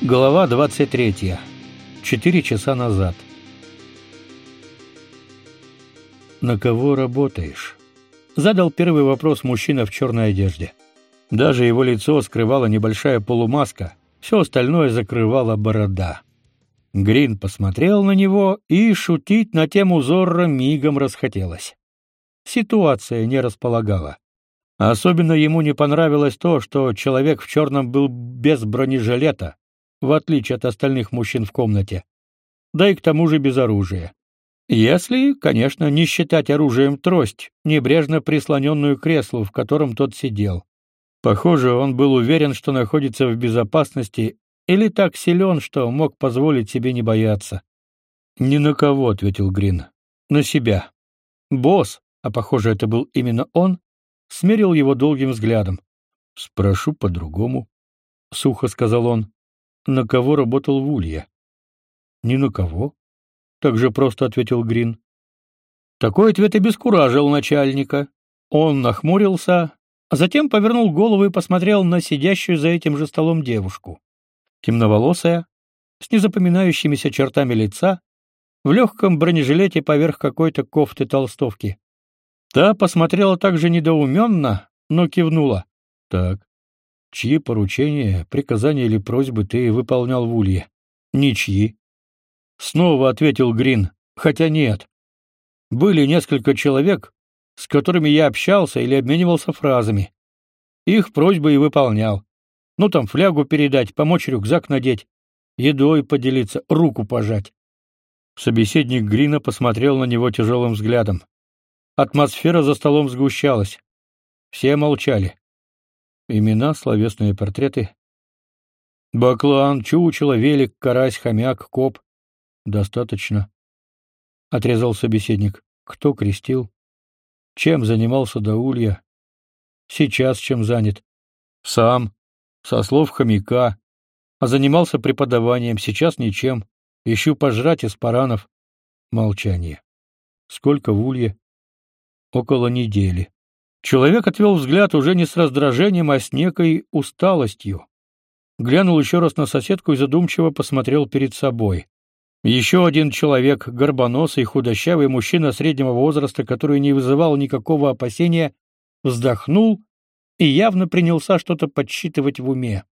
Глава 23. Четыре часа назад. На кого работаешь? задал первый вопрос мужчина в черной одежде. Даже его лицо скрывала небольшая полумаска, все остальное закрывала борода. Грин посмотрел на него, и шутить на тему Зорро мигом расхотелось. Ситуация не располагала. Особенно ему не понравилось то, что человек в черном был без бронежилета, в отличие от остальных мужчин в комнате. Да и к тому же без оружия. Если, конечно, не считать оружием трость, небрежно прислоненную к креслу, в котором тот сидел. Похоже, он был уверен, что находится в безопасности, или так силен, что мог позволить себе не бояться. «Ни на кого», — ответил Грин. «На себя». Босс, а похоже, это был именно он, смерил его долгим взглядом. «Спрошу по-другому», — сухо сказал он на кого работал Вулья. Ни на кого, так же просто ответил Грин. Такой ответ и бескуражил начальника. Он нахмурился, а затем повернул голову и посмотрел на сидящую за этим же столом девушку. Темноволосая, с незапоминающимися чертами лица, в легком бронежилете поверх какой-то кофты-толстовки. Та посмотрела также недоуменно, но кивнула. Так, Чьи поручения, приказания или просьбы ты выполнял в Улье? Ничьи. Снова ответил Грин, хотя нет. Были несколько человек, с которыми я общался или обменивался фразами. Их просьбы и выполнял. Ну там флягу передать, помочь рюкзак надеть, едой поделиться, руку пожать. Собеседник Грина посмотрел на него тяжелым взглядом. Атмосфера за столом сгущалась. Все молчали. Имена, словесные портреты. Баклан, чучело, велик, карась, хомяк, коп. Достаточно. Отрезал собеседник. Кто крестил? Чем занимался Даулья? Сейчас чем занят? Сам. Со слов хомяка. А занимался преподаванием, сейчас ничем. Ищу пожрать из паранов. Молчание. Сколько в улье? Около недели. Человек отвел взгляд уже не с раздражением, а с некой усталостью. Глянул еще раз на соседку и задумчиво посмотрел перед собой. Еще один человек, горбоносый, худощавый мужчина среднего возраста, который не вызывал никакого опасения, вздохнул и явно принялся что-то подсчитывать в уме.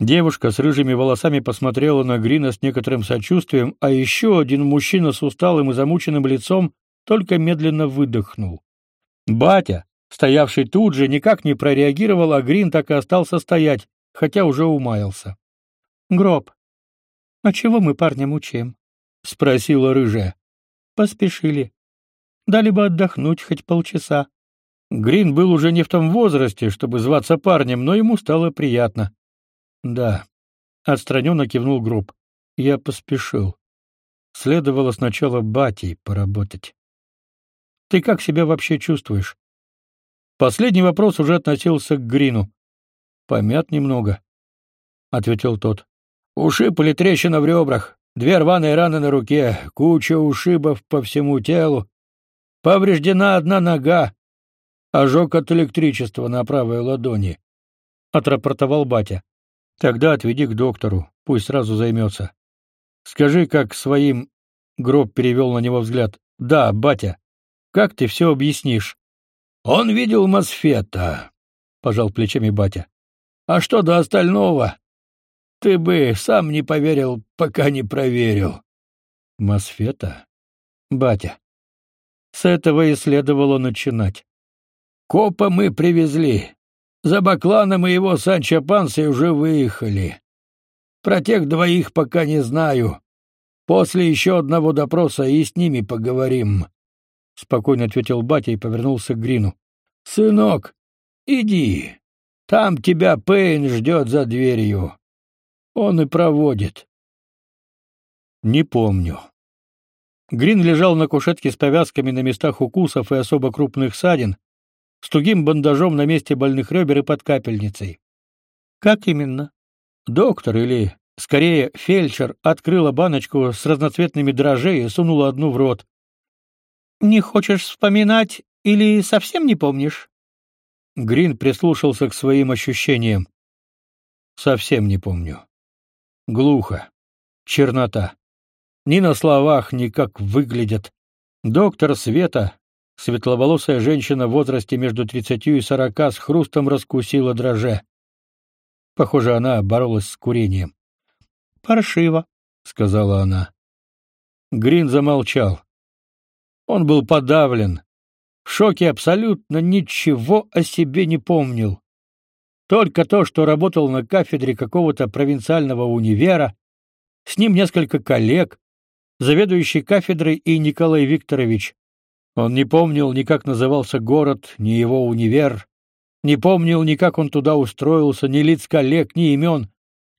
Девушка с рыжими волосами посмотрела на Грина с некоторым сочувствием, а еще один мужчина с усталым и замученным лицом только медленно выдохнул. Батя, стоявший тут же, никак не прореагировал, а Грин так и остался стоять, хотя уже умаялся. «Гроб, а чего мы парня мучаем?» — спросила рыжая. «Поспешили. Дали бы отдохнуть хоть полчаса». Грин был уже не в том возрасте, чтобы зваться парнем, но ему стало приятно. «Да», — отстраненно кивнул Гроб. «Я поспешил. Следовало сначала батей поработать». «Ты как себя вообще чувствуешь?» Последний вопрос уже относился к Грину. Помят немного, ответил тот. Ушиб или трещина в ребрах, две рваные раны на руке, куча ушибов по всему телу. Повреждена одна нога. Ожог от электричества на правой ладони, отрапортовал батя. Тогда отведи к доктору, пусть сразу займется. Скажи, как своим гроб перевел на него взгляд. Да, батя. Как ты все объяснишь? Он видел Мосфета, пожал плечами батя. А что до остального? Ты бы сам не поверил, пока не проверил. Мосфета? Батя. С этого и следовало начинать. Копа мы привезли. За Бакланом и его Санчо Панса уже выехали. Про тех двоих пока не знаю. После еще одного допроса и с ними поговорим спокойно ответил батя и повернулся к Грину. Сынок, иди. Там тебя Пейн ждет за дверью. Он и проводит. Не помню. Грин лежал на кушетке с повязками на местах укусов и особо крупных ссадин, с тугим бандажом на месте больных ребер и под капельницей. Как именно? Доктор или, скорее, фельдшер открыла баночку с разноцветными дрожжей и сунула одну в рот. Не хочешь вспоминать или совсем не помнишь? Грин прислушался к своим ощущениям. Совсем не помню. Глухо. Чернота. Ни на словах, ни как выглядят. Доктор Света, светловолосая женщина в возрасте между тридцатью и сорока, с хрустом раскусила дроже. Похоже, она боролась с курением. «Паршиво», — сказала она. Грин замолчал. Он был подавлен, в шоке абсолютно ничего о себе не помнил. Только то, что работал на кафедре какого-то провинциального универа, с ним несколько коллег, заведующий кафедрой и Николай Викторович. Он не помнил ни как назывался город, ни его универ, не помнил ни как он туда устроился, ни лиц коллег, ни имен,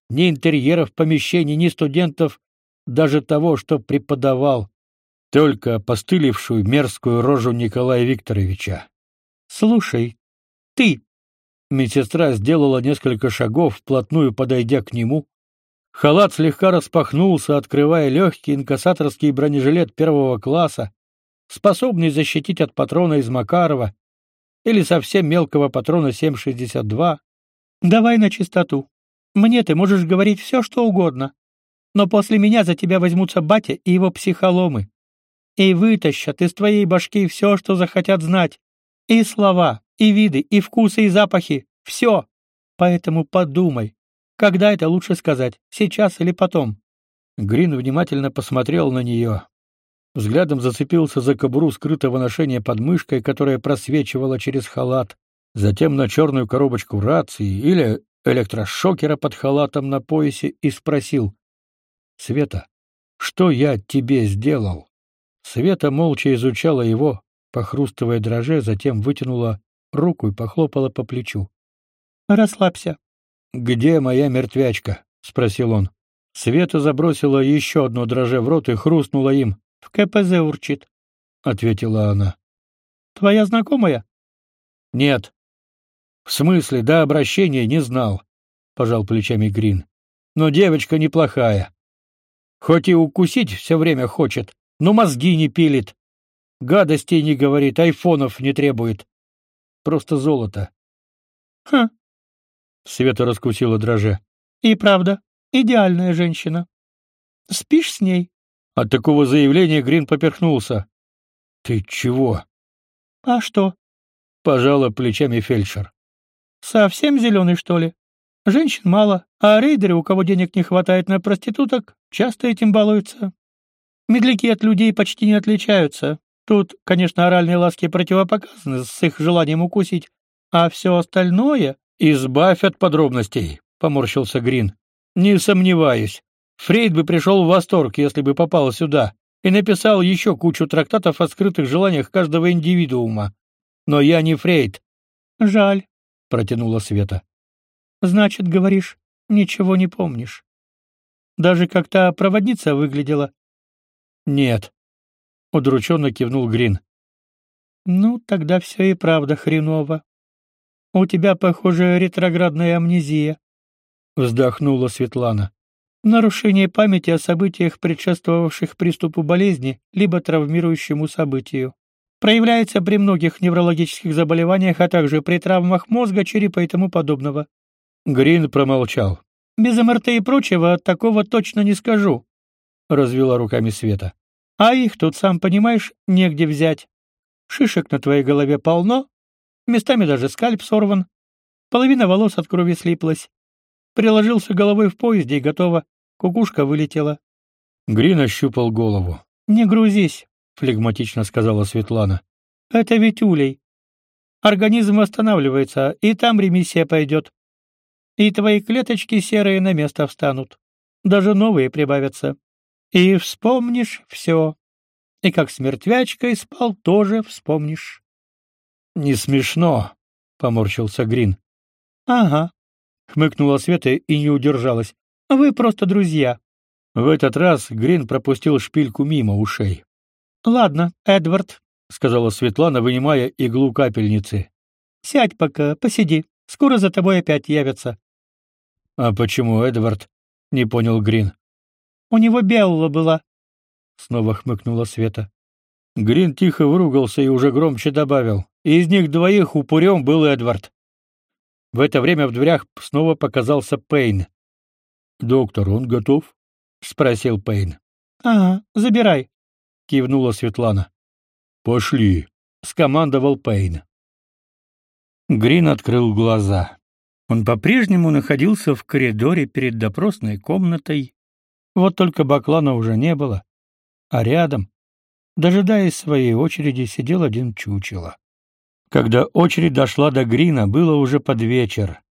ни интерьеров помещений, ни студентов, даже того, что преподавал только постылившую мерзкую рожу Николая Викторовича. «Слушай, ты...» Медсестра сделала несколько шагов, вплотную подойдя к нему. Халат слегка распахнулся, открывая легкий инкассаторский бронежилет первого класса, способный защитить от патрона из Макарова или совсем мелкого патрона 7,62. «Давай на чистоту. Мне ты можешь говорить все, что угодно. Но после меня за тебя возьмутся батя и его психоломы и вытащат из твоей башки все, что захотят знать. И слова, и виды, и вкусы, и запахи. Все. Поэтому подумай, когда это лучше сказать, сейчас или потом?» Грин внимательно посмотрел на нее. Взглядом зацепился за кобуру скрытого ношения под мышкой, которая просвечивала через халат, затем на черную коробочку рации или электрошокера под халатом на поясе и спросил. «Света, что я тебе сделал?» Света молча изучала его, похрустывая дроже, затем вытянула руку и похлопала по плечу. «Расслабься». «Где моя мертвячка?» — спросил он. Света забросила еще одно дроже в рот и хрустнула им. «В КПЗ урчит», — ответила она. «Твоя знакомая?» «Нет». «В смысле, до обращения не знал», — пожал плечами Грин. «Но девочка неплохая. Хоть и укусить все время хочет, но мозги не пилит. Гадостей не говорит, айфонов не требует. Просто золото. Хм. Света раскусила дроже. И правда, идеальная женщина. Спишь с ней? От такого заявления Грин поперхнулся. Ты чего? А что? Пожала плечами фельдшер. Совсем зеленый, что ли? Женщин мало, а рейдеры, у кого денег не хватает на проституток, часто этим балуются. Медляки от людей почти не отличаются. Тут, конечно, оральные ласки противопоказаны с их желанием укусить, а все остальное... «Избавь от подробностей», — поморщился Грин. «Не сомневаюсь. Фрейд бы пришел в восторг, если бы попал сюда, и написал еще кучу трактатов о скрытых желаниях каждого индивидуума. Но я не Фрейд». «Жаль», — протянула Света. «Значит, говоришь, ничего не помнишь. Даже как та проводница выглядела, нет. Удрученно кивнул Грин. Ну, тогда все и правда хреново. У тебя, похоже, ретроградная амнезия. Вздохнула Светлана. Нарушение памяти о событиях, предшествовавших приступу болезни, либо травмирующему событию. Проявляется при многих неврологических заболеваниях, а также при травмах мозга, черепа и тому подобного. Грин промолчал. Без МРТ и прочего такого точно не скажу. — развела руками Света. «А их тут, сам понимаешь, негде взять. Шишек на твоей голове полно, местами даже скальп сорван, половина волос от крови слиплась. Приложился головой в поезде и готово, кукушка вылетела». Грин ощупал голову. «Не грузись», — флегматично сказала Светлана. «Это ведь улей. Организм восстанавливается, и там ремиссия пойдет. И твои клеточки серые на место встанут. Даже новые прибавятся. И вспомнишь все. И как с мертвячкой спал, тоже вспомнишь. — Не смешно, — поморщился Грин. — Ага, — хмыкнула Света и не удержалась. — Вы просто друзья. В этот раз Грин пропустил шпильку мимо ушей. — Ладно, Эдвард, — сказала Светлана, вынимая иглу капельницы. — Сядь пока, посиди. Скоро за тобой опять явятся. — А почему Эдвард? — не понял Грин. У него Белла была. Снова хмыкнула Света. Грин тихо выругался и уже громче добавил. Из них двоих упырем был Эдвард. В это время в дверях снова показался Пейн. Доктор, он готов? спросил Пейн. Ага, забирай, кивнула Светлана. Пошли, скомандовал Пейн. Грин открыл глаза. Он по-прежнему находился в коридоре перед допросной комнатой. Вот только Баклана уже не было, а рядом, дожидаясь своей очереди, сидел один чучело. Когда очередь дошла до Грина, было уже под вечер.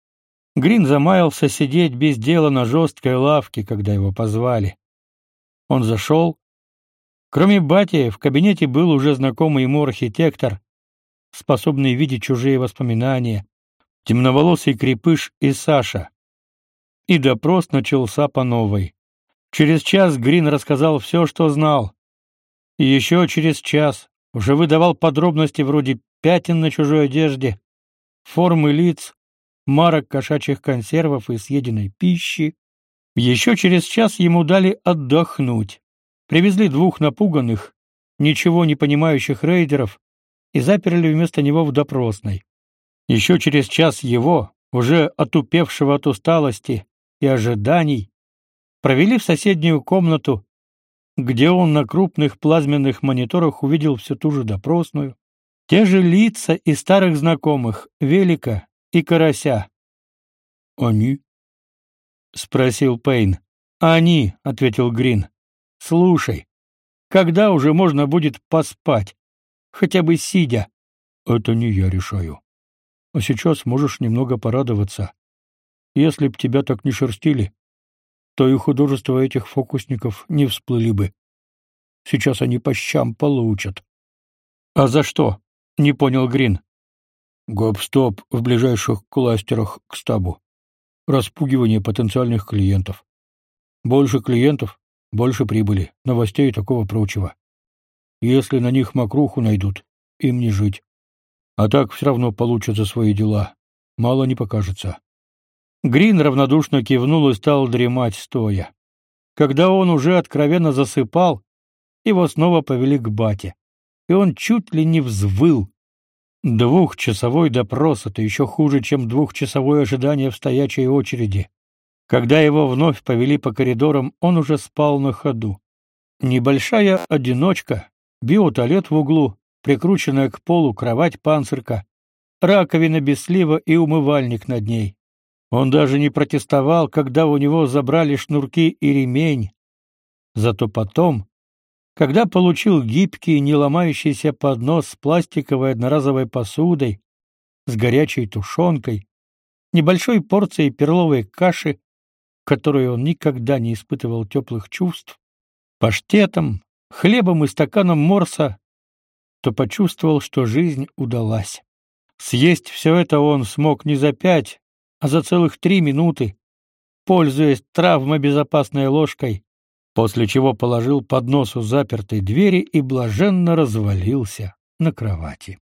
Грин замаялся сидеть без дела на жесткой лавке, когда его позвали. Он зашел. Кроме Бати, в кабинете был уже знакомый ему архитектор, способный видеть чужие воспоминания, темноволосый крепыш и Саша. И допрос начался по новой. Через час Грин рассказал все, что знал. И еще через час уже выдавал подробности вроде пятен на чужой одежде, формы лиц, марок кошачьих консервов и съеденной пищи. Еще через час ему дали отдохнуть. Привезли двух напуганных, ничего не понимающих рейдеров и заперли вместо него в допросной. Еще через час его, уже отупевшего от усталости и ожиданий, провели в соседнюю комнату, где он на крупных плазменных мониторах увидел всю ту же допросную, те же лица и старых знакомых, Велика и карася. Они? спросил Пейн. Они, ответил Грин. Слушай, когда уже можно будет поспать, хотя бы сидя? Это не я решаю. А сейчас можешь немного порадоваться. Если б тебя так не шерстили, то и художества этих фокусников не всплыли бы. Сейчас они по щам получат. А за что? Не понял Грин. Гоп-стоп в ближайших кластерах к стабу. Распугивание потенциальных клиентов. Больше клиентов, больше прибыли, новостей и такого прочего. Если на них мокруху найдут, им не жить. А так все равно получат за свои дела. Мало не покажется. Грин равнодушно кивнул и стал дремать стоя. Когда он уже откровенно засыпал, его снова повели к бате. И он чуть ли не взвыл, Двухчасовой допрос — это еще хуже, чем двухчасовое ожидание в стоячей очереди. Когда его вновь повели по коридорам, он уже спал на ходу. Небольшая одиночка, биотуалет в углу, прикрученная к полу кровать-панцирка, раковина без слива и умывальник над ней. Он даже не протестовал, когда у него забрали шнурки и ремень. Зато потом, когда получил гибкий, не ломающийся поднос с пластиковой одноразовой посудой, с горячей тушенкой, небольшой порцией перловой каши, которой он никогда не испытывал теплых чувств, паштетом, хлебом и стаканом морса, то почувствовал, что жизнь удалась. Съесть все это он смог не за пять, а за целых три минуты, пользуясь травмобезопасной ложкой, после чего положил поднос у запертой двери и блаженно развалился на кровати.